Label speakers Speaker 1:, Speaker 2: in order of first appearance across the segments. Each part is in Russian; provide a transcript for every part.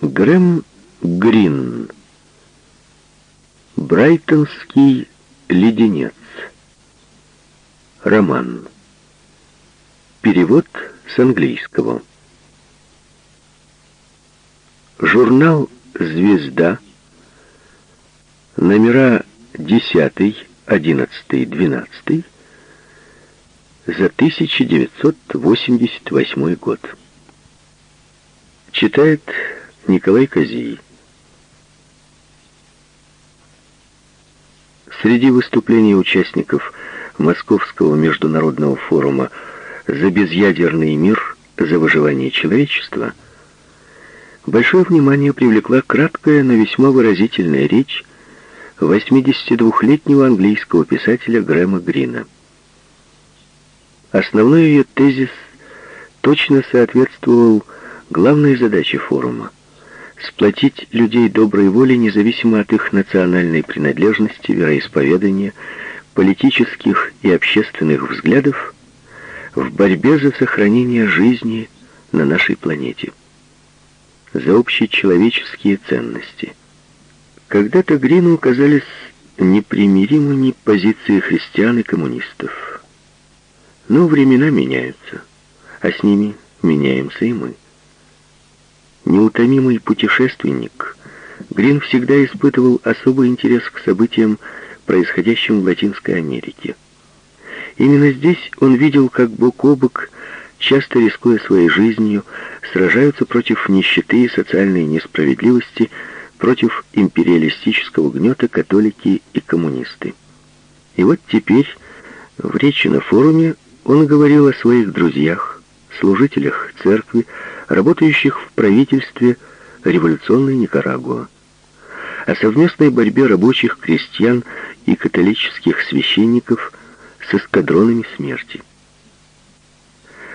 Speaker 1: Грэм Грин. Брайтонский леденец. Роман. Перевод с английского. Журнал «Звезда», номера 10, 11, 12 за 1988 год. Читает Николай Козий. Среди выступлений участников Московского международного форума «За безъядерный мир, за выживание человечества» большое внимание привлекла краткая, но весьма выразительная речь 82-летнего английского писателя Грэма Грина. Основной ее тезис точно соответствовал главной задаче форума сплотить людей доброй воли независимо от их национальной принадлежности, вероисповедания, политических и общественных взглядов в борьбе за сохранение жизни на нашей планете, за общечеловеческие ценности. Когда-то Грину казались непримиримыми позиции христиан и коммунистов. Но времена меняются, а с ними меняемся и мы. Неутомимый путешественник, Грин всегда испытывал особый интерес к событиям, происходящим в Латинской Америке. Именно здесь он видел, как бок о бок, часто рискуя своей жизнью, сражаются против нищеты и социальной несправедливости, против империалистического гнета католики и коммунисты. И вот теперь в речи на форуме он говорил о своих друзьях, служителях церкви, работающих в правительстве революционной Никарагуа, о совместной борьбе рабочих, крестьян и католических священников с эскадронами смерти.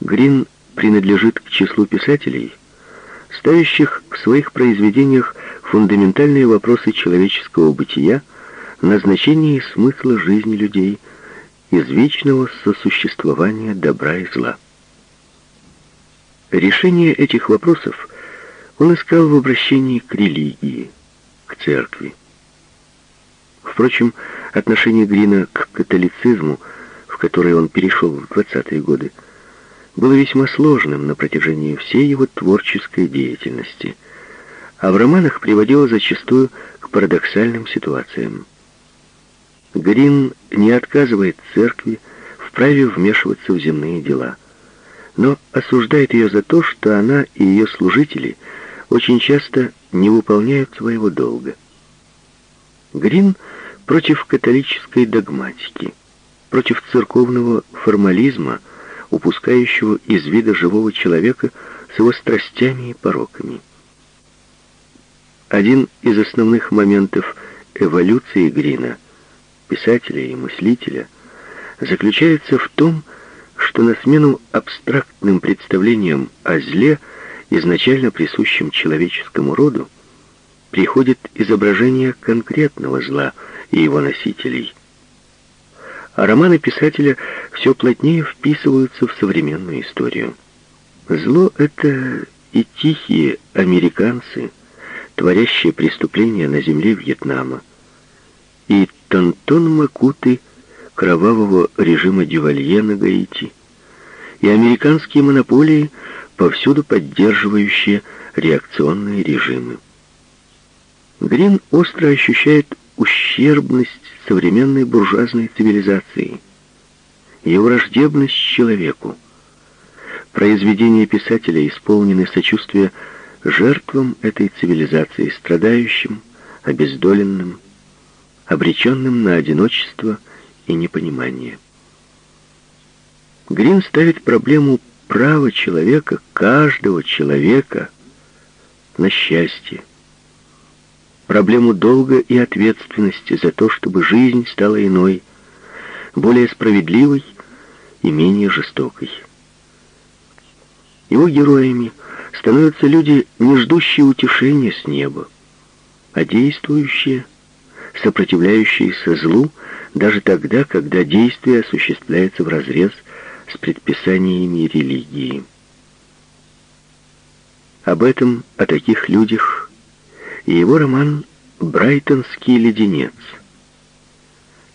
Speaker 1: Грин принадлежит к числу писателей, ставящих в своих произведениях фундаментальные вопросы человеческого бытия, назначения и смысла жизни людей, из вечного сосуществования добра и зла. Решение этих вопросов он искал в обращении к религии, к церкви. Впрочем, отношение Грина к католицизму, в который он перешел в 20-е годы, было весьма сложным на протяжении всей его творческой деятельности, а в романах приводило зачастую к парадоксальным ситуациям. Грин не отказывает церкви в праве вмешиваться в земные дела – но осуждает ее за то, что она и ее служители очень часто не выполняют своего долга. Грин против католической догматики, против церковного формализма, упускающего из вида живого человека с его страстями и пороками. Один из основных моментов эволюции Грина, писателя и мыслителя, заключается в том, что что на смену абстрактным представлениям о зле, изначально присущим человеческому роду, приходит изображение конкретного зла и его носителей. А романы писателя все плотнее вписываются в современную историю. Зло — это и тихие американцы, творящие преступления на земле Вьетнама, и Тонтон Макуты — кровавого режима Дювалье на Гаити и американские монополии, повсюду поддерживающие реакционные режимы. Грин остро ощущает ущербность современной буржуазной цивилизации, ее враждебность человеку. Произведения писателя исполнены сочувствия жертвам этой цивилизации, страдающим, обездоленным, обреченным на одиночество и непонимание. Грин ставит проблему права человека, каждого человека, на счастье. Проблему долга и ответственности за то, чтобы жизнь стала иной, более справедливой и менее жестокой. Его героями становятся люди, не ждущие утешения с неба, а действующие, сопротивляющиеся злу, даже тогда, когда действие осуществляется вразрез с предписаниями религии. Об этом, о таких людях, и его роман «Брайтонский леденец»,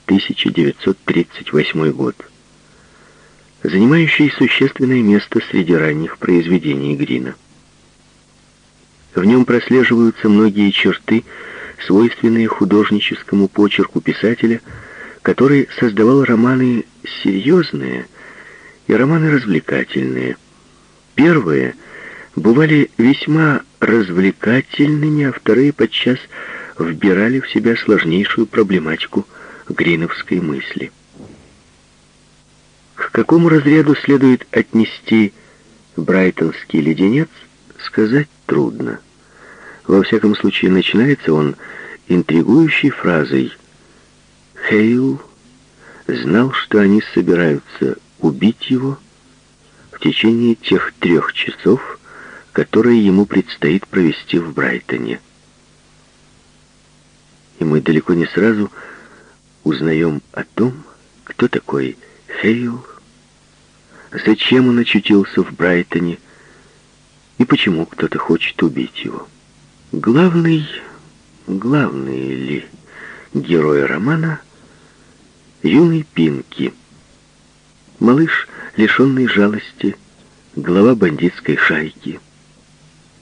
Speaker 1: 1938 год, занимающий существенное место среди ранних произведений Грина. В нем прослеживаются многие черты, свойственные художническому почерку писателя, который создавал романы серьезные и романы развлекательные. Первые бывали весьма развлекательными, а вторые подчас вбирали в себя сложнейшую проблематику гриновской мысли. К какому разряду следует отнести брайтонский леденец, сказать трудно. Во всяком случае, начинается он интригующей фразой «Хейл знал, что они собираются убить его в течение тех трех часов, которые ему предстоит провести в Брайтоне». И мы далеко не сразу узнаем о том, кто такой Хейл, зачем он очутился в Брайтоне и почему кто-то хочет убить его. Главный, главный ли герой романа — юный Пинки, малыш, лишенный жалости, глава бандитской шайки,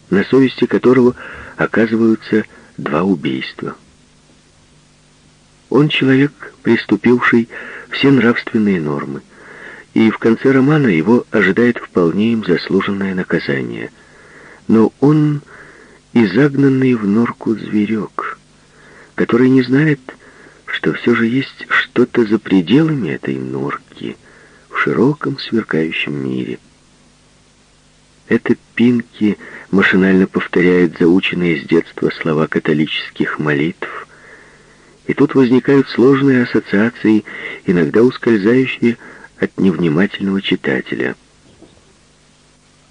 Speaker 1: на совести которого оказываются два убийства. Он человек, приступивший все нравственные нормы, и в конце романа его ожидает вполне им заслуженное наказание. Но он и загнанный в норку зверек, который не знает, что все же есть что-то за пределами этой норки в широком сверкающем мире. Это Пинки машинально повторяет заученные с детства слова католических молитв, и тут возникают сложные ассоциации, иногда ускользающие от невнимательного читателя.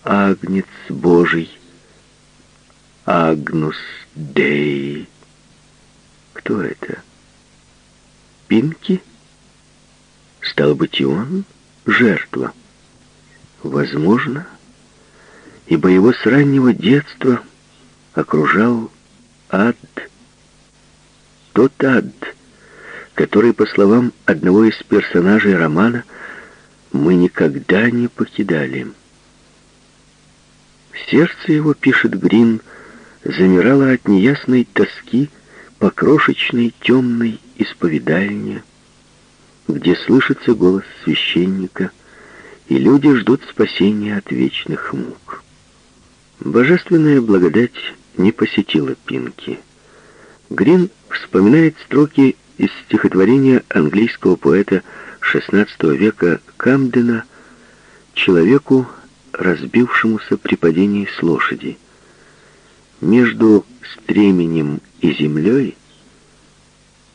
Speaker 1: Агнец Божий — Агнус Дей. Кто это? Пинки? Стал быть, и он жертва. Возможно, ибо его с раннего детства окружал ад. Тот ад, который, по словам одного из персонажей романа, мы никогда не покидали. Сердце его, пишет Грин, — замирала от неясной тоски по крошечной темной исповедальне, где слышится голос священника, и люди ждут спасения от вечных мук. Божественная благодать не посетила Пинки. Грин вспоминает строки из стихотворения английского поэта XVI века Камдена «Человеку, разбившемуся при падении с лошади» между стременем и землей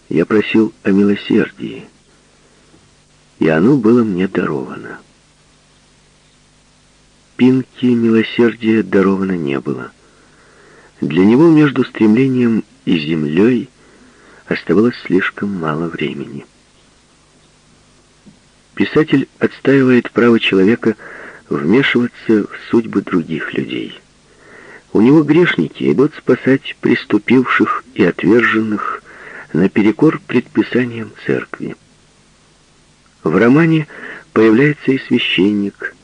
Speaker 1: я просил о милосердии, и оно было мне даровано. Пинки милосердия даровано не было. Для него между стремлением и землей оставалось слишком мало времени. Писатель отстаивает право человека вмешиваться в судьбы других людей. У него грешники идут спасать преступивших и отверженных наперекор предписаниям церкви. В романе появляется и священник,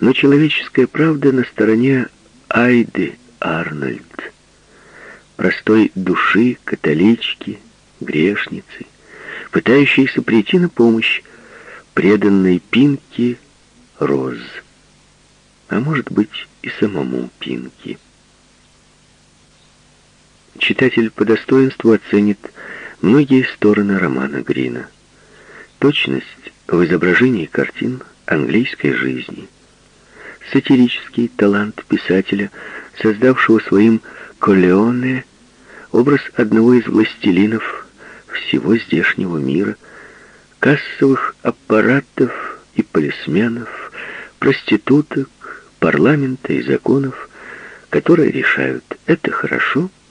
Speaker 1: но человеческая правда на стороне Айды Арнольд, простой души, католички, грешницы, пытающейся прийти на помощь преданной Пинке Роз, а может быть и самому Пинки. Читатель по достоинству оценит многие стороны романа Грина. Точность в изображении картин английской жизни, сатирический талант писателя, создавшего своим Колеоне образ одного из властелинов всего здешнего мира, кассовых аппаратов и полисменов, проституток, парламента и законов, которые решают, это хорошо –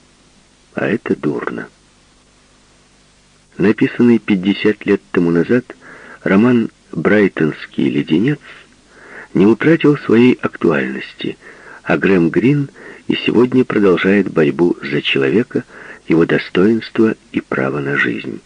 Speaker 1: а это дурно. Написанный 50 лет тому назад, роман «Брайтонский леденец» не утратил своей актуальности, а Грэм Грин и сегодня продолжает борьбу за человека, его достоинство и право на жизнь.